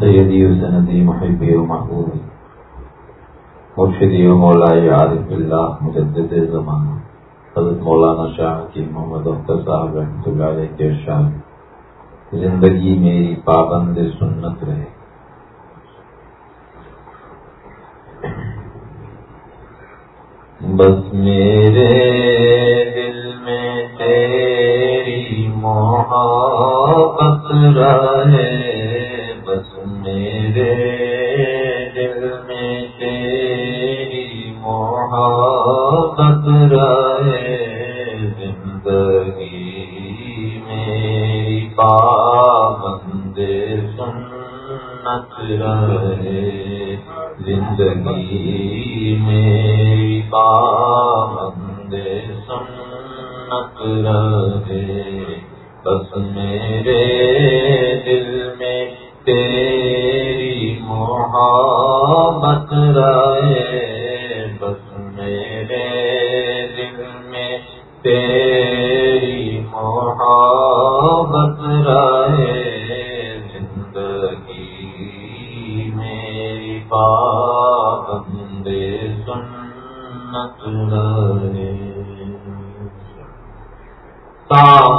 سیدی و سندی محبی و محبوب. مرشدی و مولا عارف اللہ مجدد زمانہ. حضرت مولانا شاہ کی محمد اختر صاحب رحمۃ اللہ علیہ کے شاہ زندگی میری پابند سنت رہے. بس میرے دل میں تیری محبت رہے. میرے دل میں تیری محبت رہے زندگی میری پابند سنت رہے زندگی میری پابند سنت رہے بس میرے دل میں تیری محبت رہے بس میرے دل میں تیری محبت رہے زندگی میری پابند سنت رہے سامنے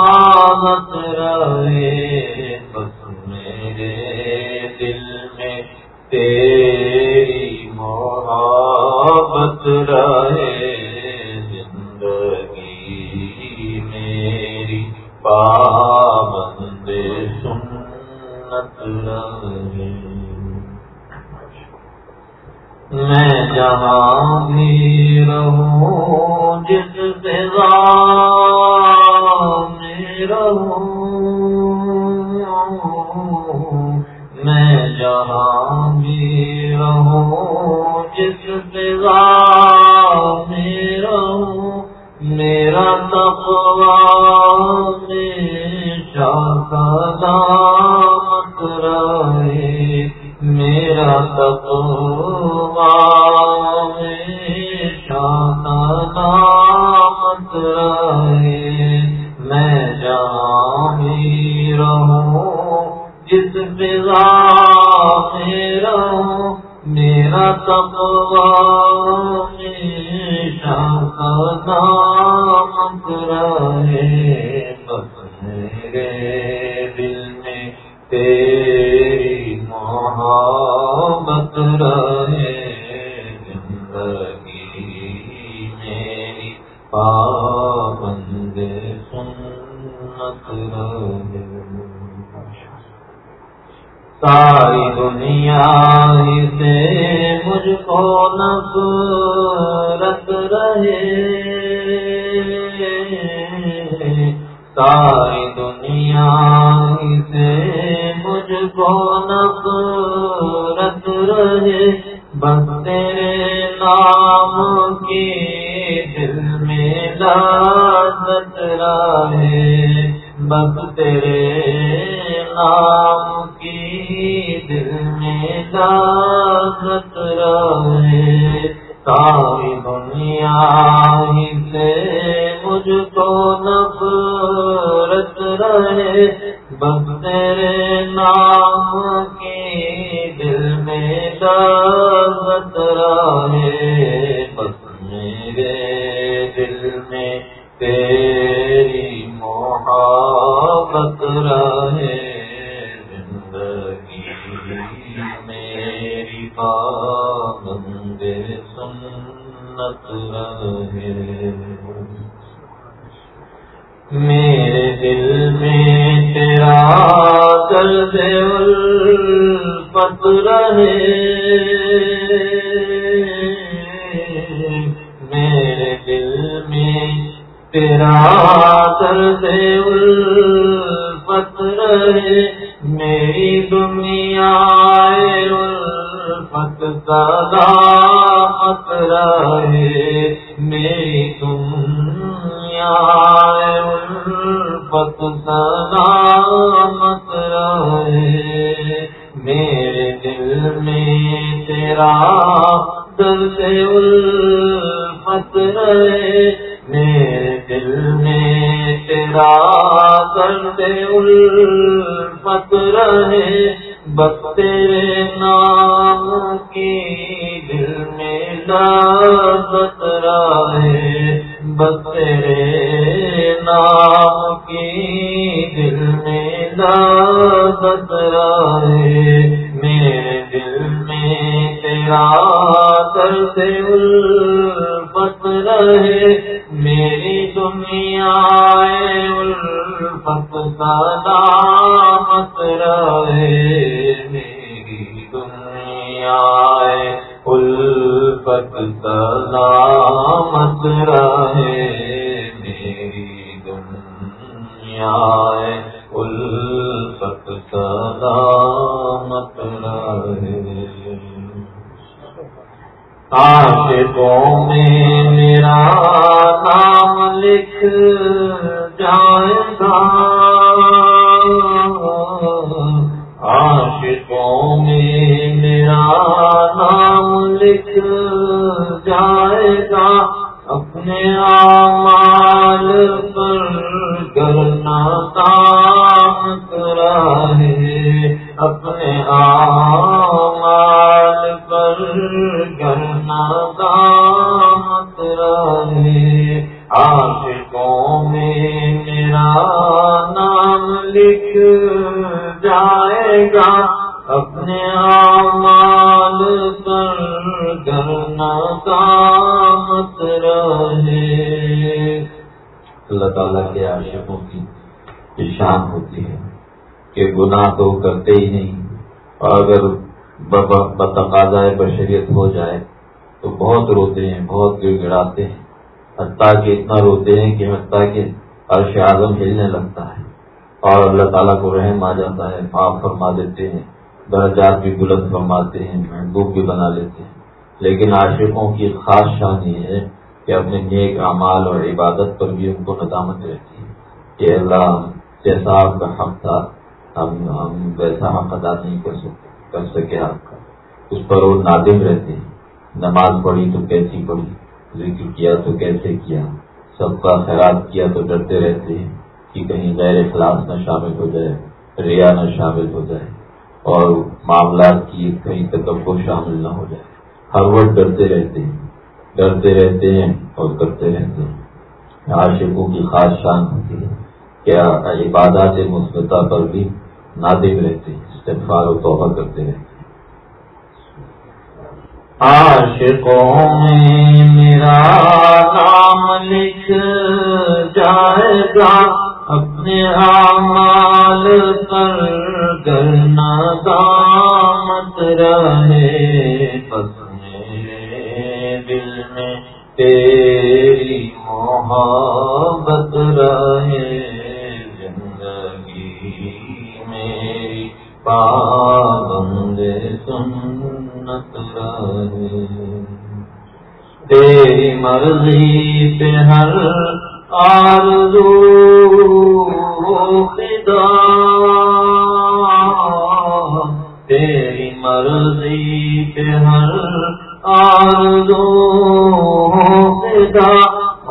حفاظت رہے۔ کا ساری دنیا ہی سے مجھ کو نفرت رہے۔ ساری دنیا ہی سے مجھ کو نفرت رہے۔ بس تیرے نام کی دل میں لذت رہے۔ بس تیرے نام کی دل میں لذت رہے۔ ساری دنیا ہی سے مجھ کو نفرت رہے۔ بس تیرے نام کی دل میں لذت رہے۔ بس میرے دل میں تیری میرے دل میں تیرا درد الفت رہے۔ میرے دل میں تیرا درد الفت رہے۔ میری دنیا الفت سدا مت رہے۔ لذت ہے میرے دل میں تیرا کر درد الفت ہے میری دنیا الفت کا نام رہے ہے کی شان ہوتی ہے کہ گناہ تو کرتے ہی نہیں اور اگر بتقاضا بشریت ہو جائے تو بہت روتے ہیں، بہت گر گڑاتے ہیں۔ حتیٰ کہ اتنا روتے ہیں کہ حتیٰ کہ عرش اعظم ہلنے لگتا ہے اور اللہ تعالیٰ کو رحم آ جاتا ہے معاف فرما دیتے ہیں، درجات بھی بلند فرماتے ہیں، محبوب بھی بنا لیتے ہیں۔ لیکن عاشقوں کی خاص شان یہ ہے کہ اپنے نیک اعمال اور عبادت پر بھی ان کو ندامت رہتی ہے کہ اللہ جیسا آپ کا حق تھا، ہم ہم ویسا حق ادا نہیں کر سکتے کر سکے آپ کا۔ اس پر وہ نادم رہتے ہیں۔ نماز پڑھی تو کیسی پڑھی؟ ذکر کیا تو کیسے کیا؟ سب کا خیرات کیا تو ڈرتے رہتے ہیں کہ کہیں غیر اخلاص نہ شامل ہو جائے، ریا نہ شامل ہو جائے اور معاملات کی کہیں تکبر شامل نہ ہو جائے۔ ہر وقت ڈرتے رہتے ہیں۔ ڈرتے رہتے ہیں اور کرتے رہتے ہیں۔ عاشقوں کی خاص شان ہوتی ہے۔ کیا ہاں، عبادات مثبتہ پر بھی نادم رہتے ہیں، استغفار و توبہ کرتے رہتے ہیں۔ عاشقوں میں میرا نام لکھ، جائے گا اپنے اعمال پر کرنا دامت رہے۔ بس میرے دل میں تیری محبت رہے۔ پابند سنت رہے تیری مرضی پہ ہر آرزو خدا تیری مرضی پہ ہر آرزو خدا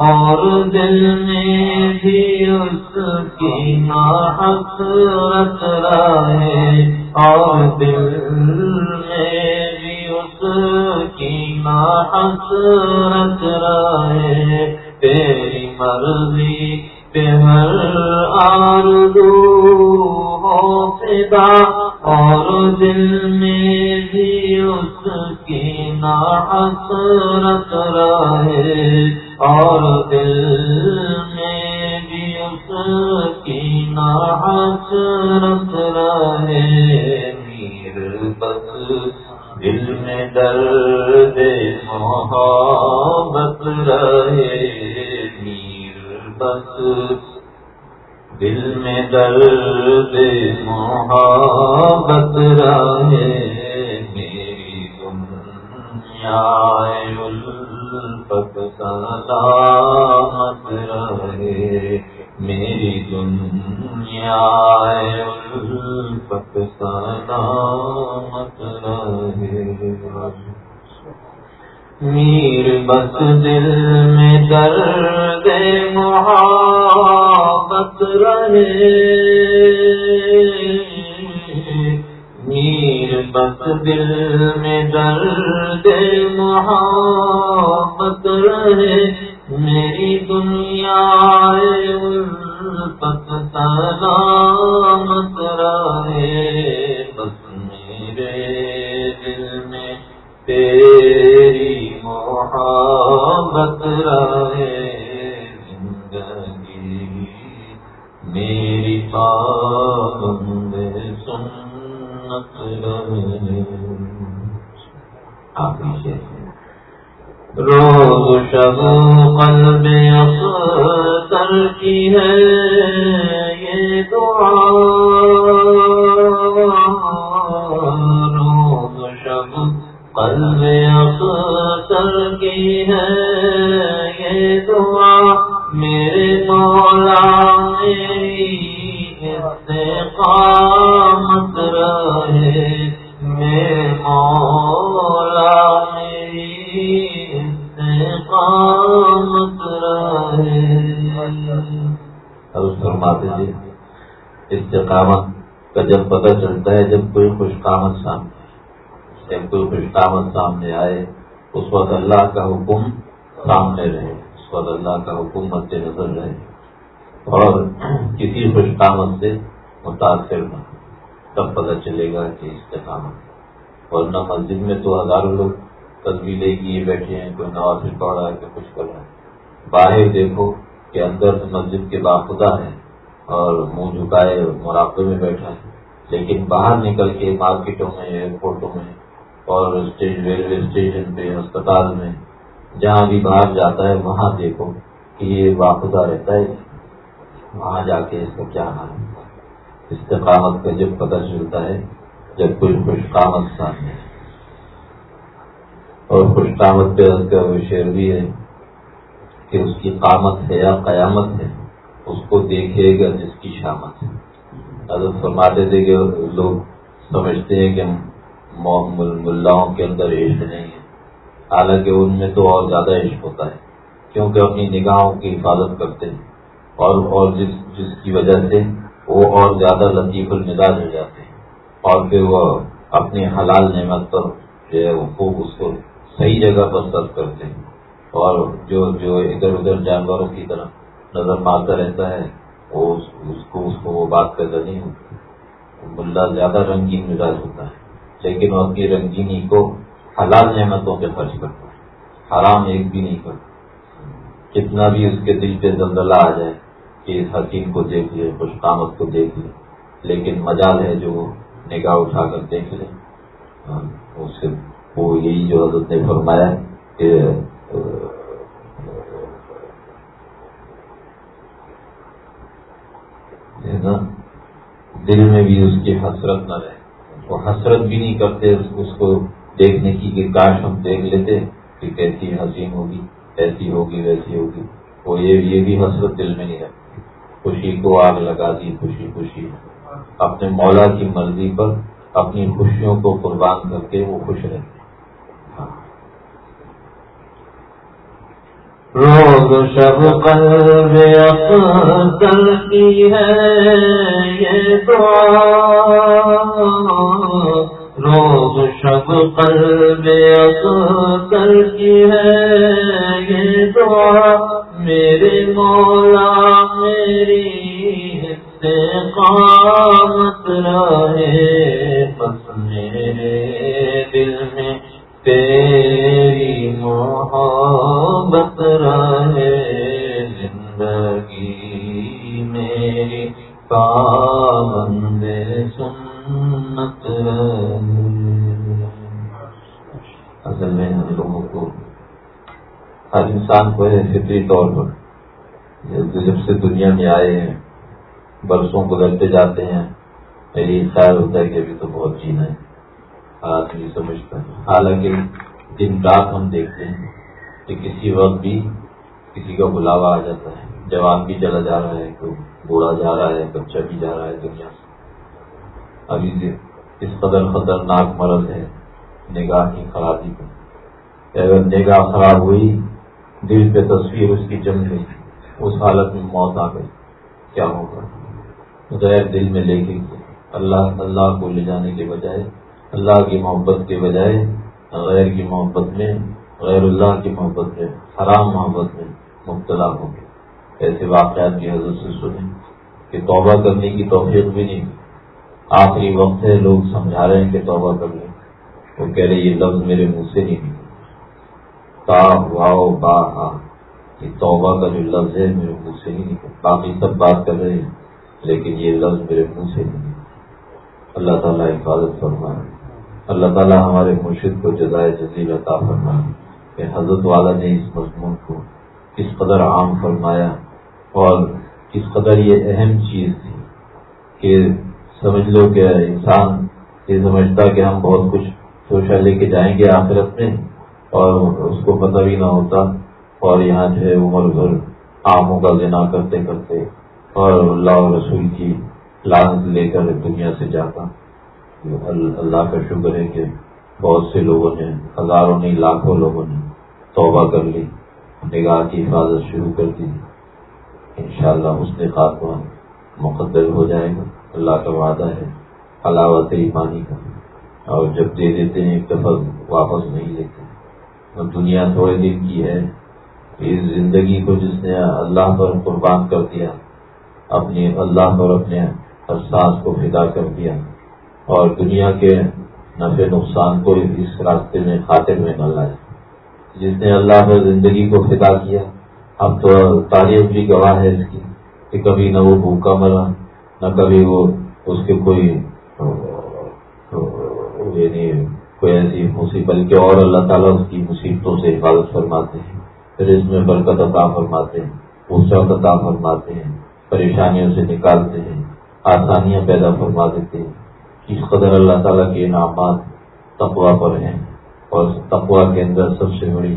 اور دل میں بھی اس کی حسرت رہے اور دل میں بھی اس کی حسرت رہے تیری مرضی پہ ہر آرزو ہو فدا اور دل میں بھی اس کی حسرت رہے اور دل میں بھی اس حسرت رہے میر بس دل میں درد محبت رہے میر بس دل میں درد محبت رہے میری دنیا الفت سلامت رہے۔ میری دنیا الفت سلامت رہے میر بس دل میں درد محبت رہے۔ میر بس دل میں درد محبت رہے۔ میری دنیا پت سلامت رہے، بس میرے دل میں تیری محبت رہے۔ زندگی میری پابند سنت رہے۔ آپ روز شب قلب اختر کی ہے، یہ دعا۔ روز شب قلب اختر کی ہے، یہ دعا۔ میرے مولا، میری استقامت فرماتے تھے استقامت کا جب پتہ چلتا ہے، جب کوئی خوش کامت سامنے جب کوئی خوش کامت سامنے آئے، اس وقت اللہ کا حکم سامنے رہے۔ اس وقت اللہ کا حکم مد نظر رہے۔ اور کسی خوش کامت سے متاثر نہ تب پتہ چلے گا کہ استقامت اور نہ مسجد میں تو ہزاروں لوگ تصویریں کیے بیٹھے ہیں، کوئی نواز پڑھ رہا ہے کہ کچھ کر رہا ہے۔ باہر دیکھو کہ اندر مسجد کے باخدا ہے اور منہ جھکائے مراقبے میں بیٹھا۔ ہے لیکن باہر نکل کے مارکیٹوں میں، ایئرپورٹوں میں اور ریلوے اسٹیشن پہ اسپتال میں، جہاں بھی باہر جاتا ہے، وہاں دیکھو کہ یہ واقعہ رہتا ہے۔ وہاں جا کے اس کا کیا حال ہوتا ہے استقامت کا جب پتہ چلتا ہے، جب کوئی خوش قامت سامنے اور خوش قامت پہ اس کا وہ شعر بھی ہے کہ اس کی قامت ہے یا قیامت ہے۔ اس کو دیکھے گا جس کی شامت ہے۔ حضرت فرماتے تھے کہ لوگ سمجھتے ہیں کہ ملاؤں کے اندر عشق نہیں ہے حالانکہ ان میں تو اور زیادہ عشق ہوتا ہے، کیونکہ اپنی نگاہوں کی حفاظت کرتے ہیں۔ اور اور جس جس کی وجہ سے وہ اور زیادہ لطیف المزاج ہو جاتے ہیں۔ اور پھر وہ اپنی حلال نعمت پر جو ہے وہ خوب اس کو صحیح جگہ پر سرو کرتے ہیں۔ اور جو جو ادھر ادھر جانوروں کی طرح نظر مارتا رہتا ہے، وہ اس کو اس کو وہ بات پیدا نہیں ملا زیادہ رنگین مزاج ہوتا ہے، لیکن وہ اپنی رنگینی کو حلال نعمتوں پہ خرچ کرتا ہے۔ حرام ایک بھی نہیں کرتا۔ کتنا بھی اس کے دل پہ زلزلہ آ جائے کہ اس حکیم کو دیکھ لے، خوش قامت کو دیکھ لے، لیکن مجال ہے جو نگاہ اٹھا کر دیکھ لے۔ ہاں، اس سے وہ یہی جو حضرت نے فرمایا کہ دل میں بھی اس کی حسرت نہ رہے۔ وہ حسرت بھی نہیں کرتے، اس کو دیکھنے کی کہ کاش ہم دیکھ لیتے کہ کیسی حسین ہوگی ایسی ہوگی، ویسی ہوگی۔ وہ یہ بھی حسرت دل میں نہیں رہتی خوشی کو آگ لگا دی، خوشی خوشی۔ اپنے مولا کی مرضی پر اپنی خوشیوں کو قربان کر کے وہ خوش رہتے روز شب قلب اختر کی ہے یہ دعا۔ روز شب قلب اختر کی ہے یہ دعا۔ میرے مولا، میری استقامت رہے بس میرے دل میں تیری محبت۔ پابند سنت۔ اصل میں ہم لوگوں کو ہر انسان کو ہے فطری طور پر۔ جب سے دنیا میں آئے ہیں، برسوں گزرتے جاتے ہیں، میری خیال ہوتا ہے کہ ابھی تو بہت جینا ہے۔ آدمی سمجھتا ہے حالانکہ دن رات ہم دیکھتے ہیں کہ کسی وقت بھی کسی کا بلاوا آ جاتا ہے۔ جوان بھی چلا جا رہا ہے تو بوڑھا جا رہا ہے، بچہ بھی جا رہا ہے دنیا سے۔ ابھی اس قدر خطرناک مرض ہے، نگاہ کی خرابی کا اگر نگاہ خراب ہوئی، دل پہ تصویر اس کی جم گئی، اس حالت میں موت آ گئی، کیا ہوگا؟ غیر دل میں لے کے اللہ اللہ کو لے جانے کے بجائے، اللہ کی محبت کے بجائے، غیر کی محبت میں، غیر اللہ کی محبت میں، حرام محبت میں مبتلا ہو گئے ایسے واقعات کی حضرت سے سنیں کہ توبہ کرنے کی توفیق بھی نہیں۔ آخری وقت ہے، لوگ سمجھا رہے ہیں کہ توبہ کر لیں۔ وہ کہہ رہے یہ لفظ میرے منہ سے نہیں تا، واؤ، با ہاں یہ توبہ کا جو لفظ ہے، میرے منہ سے نہیں باقی سب بات کر رہے ہیں، لیکن یہ لفظ میرے منہ سے نہیں اللہ تعالیٰ حفاظت فرمائے۔ اللہ تعالیٰ ہمارے مرشد کو جزائے جزیل عطا فرمائے۔ کہ حضرت والا نے اس مضمون کو کس قدر عام فرمایا اور کس قدر یہ اہم چیز تھی کہ سمجھ لو کہ انسان یہ سمجھتا کہ ہم بہت کچھ سوچا لے کے جائیں گے آخرت میں اور اس کو پتہ بھی نہ ہوتا اور یہاں جو ہے عمر بھر آموں کا لینا کرتے کرتے اور اللہ رسول کی لانت لے کر دنیا سے جاتا۔ اللہ کا شکر ہے کہ بہت سے لوگوں نے، ہزاروں نہیں، لاکھوں لوگوں نے توبہ کر لی، نگاہ کی حفاظت شروع کر دی۔ انشاءاللہ اس نے خاتمہ مقدر ہو جائے گا اللہ کا وعدہ ہے علاوت ایمانی کا۔ اور جب دے دیتے ہیں، ایک دفعہ واپس نہیں لیتے۔ دنیا تھوڑے دن کی ہے۔ اس زندگی کو جس نے اللہ پر قربان کر دیا، اپنی اللہ پر اپنے احساس کو فدا کر دیا۔ اور دنیا کے نفع نقصان کو اس راستے میں، خاطر میں نہ لائے جس نے اللہ پر زندگی کو فدا کیا اب تو تاریخ بھی گواہ ہے اس کی کہ کبھی نہ وہ بھوکا مرا، نہ کبھی وہ اس کے کوئی یعنی کوئی ایسی مصیبت کے اور اللہ تعالیٰ اس کی مصیبتوں سے حفاظت فرماتے ہیں، پھر اس میں برکت عطا فرماتے ہیں وسعت عطا فرماتے ہیں، پریشانیوں سے نکالتے ہیں، آسانیاں پیدا فرما دیتے ہیں۔ کس قدر اللہ تعالیٰ کے انعامات تقوا پر ہیں، اور تقوا کے اندر سب سے بڑی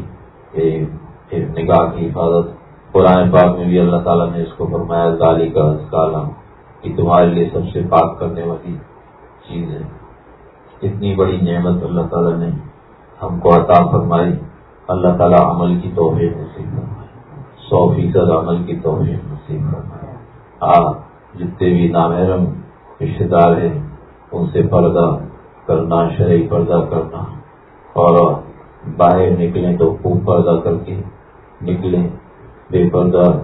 نگاہ کی حفاظت۔ قرآن پاک میں بھی اللہ تعالیٰ نے اس کو فرمایا ظالی کا کالا کہ تمہارے لیے سب سے پاک کرنے والی چیز ہے۔ اتنی بڑی نعمت اللہ تعالیٰ نے ہم کو عطا فرمائی۔ اللہ تعالیٰ عمل کی توفیق نصیب فرمائے سو فیصد عمل کی توفیق نصیب فرمائے ہاں جتنے بھی نامحرم رشتے دار ہیں، ان سے پردہ کرنا، شرعی پردہ کرنا۔ اور باہر نکلیں تو خوب پردہ کر کے نکلیں بے پردہ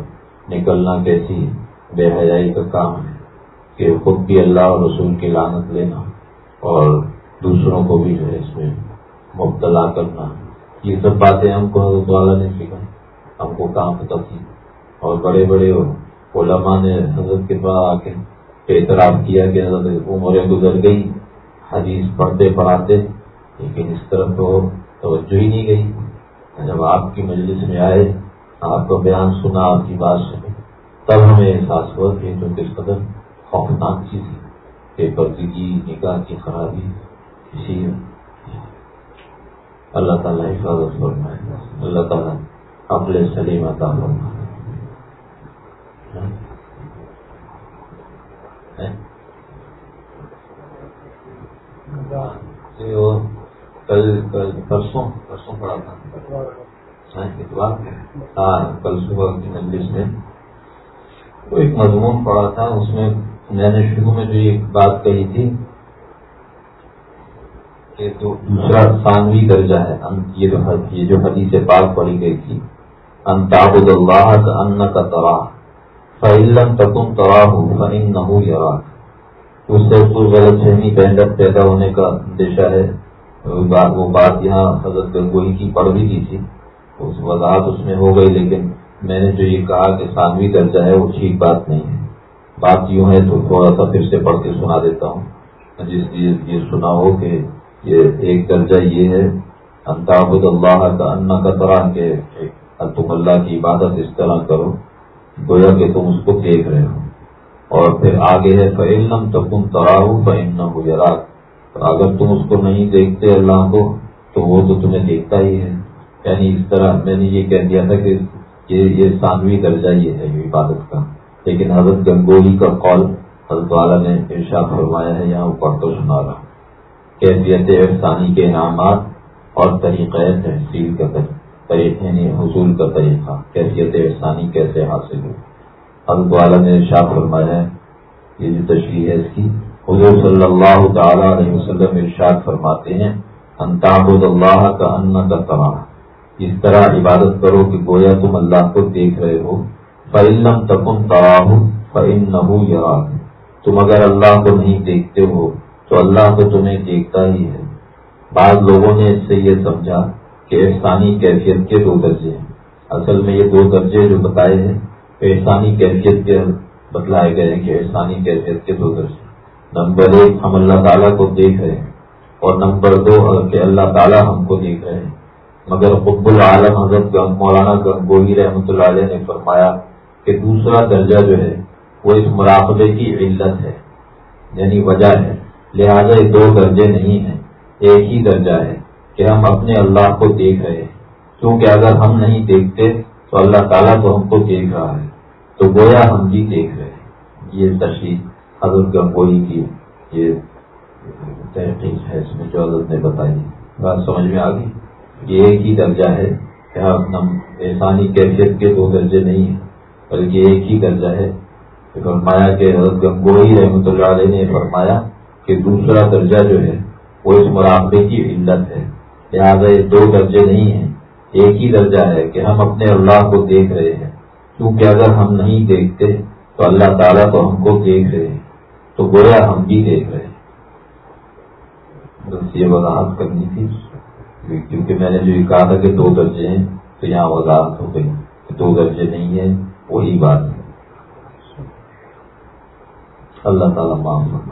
نکلنا کیسی بے حیائی کا کام ہے کہ خود بھی اللہ اور رسول کی لانت لینا اور دوسروں کو بھی جو ہے اس میں مبتلا کرنا۔ یہ سب باتیں ہم کو حضرت والا نے سکھائی، ہم کو کام پتہ تھی۔ اور بڑے بڑے علماء نے حضرت کے پاس آ کے اعتراف کیا کہ حضرت عمریں گزر گئی، حدیث پڑھتے پڑھاتے، لیکن اس طرف تو توجہ ہی نہیں گئی۔ جب آپ کی مجلس میں آئے، آپ کا بیان سنا، آپ کی بات سنی، تب ہمیں احساس ہوا کہ جو کس قدر خوفناک چیز ہے، کہ پردگی، نکاح کی خرابی، کسی اللہ تعالیٰ حفاظت فرمائے، اللہ تعالیٰ اپنے سلیم عطا فرمائے۔ کل پرسوں پرسوں پڑا تھا۔ ہاں کل صبح کی مجلس میں۔ تو ایک مضمون پڑا تھا، اس میں میں نے شروع میں جو ایک بات کہی تھی کہ جو دوسرا ثانوی درجہ ہے یہ جو حدیث پاک پڑھی گئی تھی انتاب اللہ کا ان کا تباہ فعلم تکم تباہ فن نہ ہو یا اس سے کوئی غلط فہمی پہنڈ پیدا ہونے کا اندیشہ ہے۔ وہ بات یہاں حضرت گنگوئی کی پڑھ بھی کی تھی۔ اس وضاحت اس میں ہو گئی، لیکن میں نے جو یہ کہا کہ ثانوی درجہ ہے، وہ ٹھیک بات نہیں ہے۔ بات یوں ہے تو تھوڑا سا پھر سے پڑھ کے سنا دیتا ہوں۔ جس لیے یہ سنا ہو کہ یہ ایک درجہ یہ ہے انتابد اللہ کا ان کا طرح کہ تم اللہ کی عبادت اس طرح کرو، گویا کہ تم اس کو دیکھ رہے ہو۔ اور پھر آگے ہے فعلم تکم تراہ فعن ہو اگر تم اس کو نہیں دیکھتے اللہ کو، تو وہ تو تمہیں دیکھتا ہی ہے۔ یعنی اس طرح میں نے یہ کہہ دیا تھا کہ یہ ثانوی درجہ یہ ہے عبادت کا۔ لیکن حضرت گنگولی کا قول حضرت والا نے ارشاد فرمایا ہے، یہاں اوپر تو سنا رہا کیفیت افسانی کے انعامات اور طریقہ تحصیل کا طریقہ یعنی حصول کا طریقہ۔ کیفیت افسانی کیسے حاصل ہو حضرت والا نے ارشاد فرمایا ہے، یہ جو تشریح ہے اس کی حضور صلی اللہ تعالی علیہ وسلم ارشاد فرماتے ہیں انتابود اللہ کا ان کا تمام اس طرح عبادت کرو کہ گویا تم اللہ کو دیکھ رہے ہو۔ فعلم تکن تراہ فعن نہ تم اگر اللہ کو نہیں دیکھتے ہو، تو اللہ تو تمہیں دیکھتا ہی ہے۔ بعض لوگوں نے اس سے یہ سمجھا کہ احسانی کیفیت کے دو درجے ہیں۔ اصل میں یہ دو درجے جو بتائے ہیں، احسانی کیفیت کے بتلائے گئے ہیں کہ احسانی کیفیت کے دو درجے نمبر ایک ہم اللہ تعالیٰ کو دیکھ رہے ہیں اور نمبر دو کہ اللہ تعالیٰ ہم کو دیکھ رہے ہیں۔ مگر قب العالم حضرت مولانا گنگوئی رحمۃ اللہ علیہ نے فرمایا کہ دوسرا درجہ جو ہے وہ اس مراقبے کی علت ہے یعنی وجہ ہے۔ لہذا یہ دو درجے نہیں ہیں، ایک ہی درجہ ہے کہ ہم اپنے اللہ کو دیکھ رہے ہیں۔ کیونکہ اگر ہم نہیں دیکھتے تو اللہ تعالیٰ تو ہم کو دیکھ رہا ہے، تو گویا ہم بھی دیکھ رہے ہیں۔ یہ تشریح۔ حضرت گنگوئی کی یہ تحقیق ہے، اس میں جو حضرت نے بتائی۔ بات سمجھ میں آ گئی؟ یہ ایک ہی درجہ ہے کیا احسانی کیفیت کے دو درجے نہیں ہیں، بلکہ ایک ہی درجہ ہے۔ فرمایا کہ حضرت گنگوئی رحمۃ اللہ علیہ نے فرمایا کہ دوسرا درجہ جو ہے، وہ اس مراقبے کی علت ہے۔ لہٰذا یہ دو درجے نہیں ہیں، ایک ہی درجہ ہے کہ ہم اپنے اللہ کو دیکھ رہے ہیں۔ کیونکہ اگر ہم نہیں دیکھتے تو اللہ تعالیٰ تو ہم کو دیکھ رہے ہیں۔ تو گویا ہم بھی دیکھ رہے ہیں۔ بس یہ وضاحت کرنی تھی۔ کیونکہ میں نے جو یہ کہا تھا کہ دو درجے ہیں، تو یہاں وضاحت ہو گئی دو درجے نہیں ہیں، وہی بات ہے۔ اللہ تعالیٰ معاف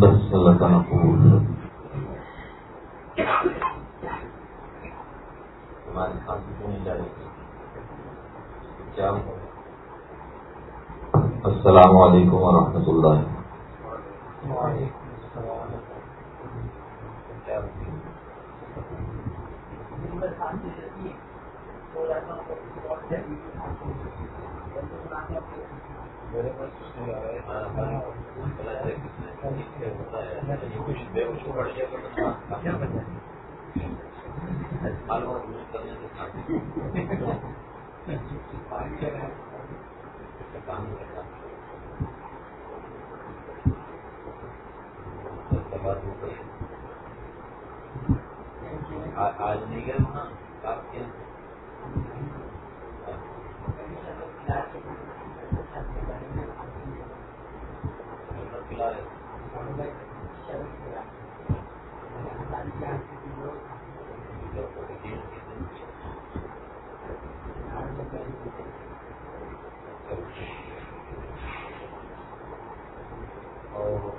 بس اللہ تعالیٰ قبول ہماری کھانسی کیوں نہیں جائے کیا السلام علیکم ورحمۃ اللہ آج نہیں گئے وہاں آپ کے اور